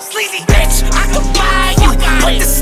Sleazy bitch, I could buy you. Put this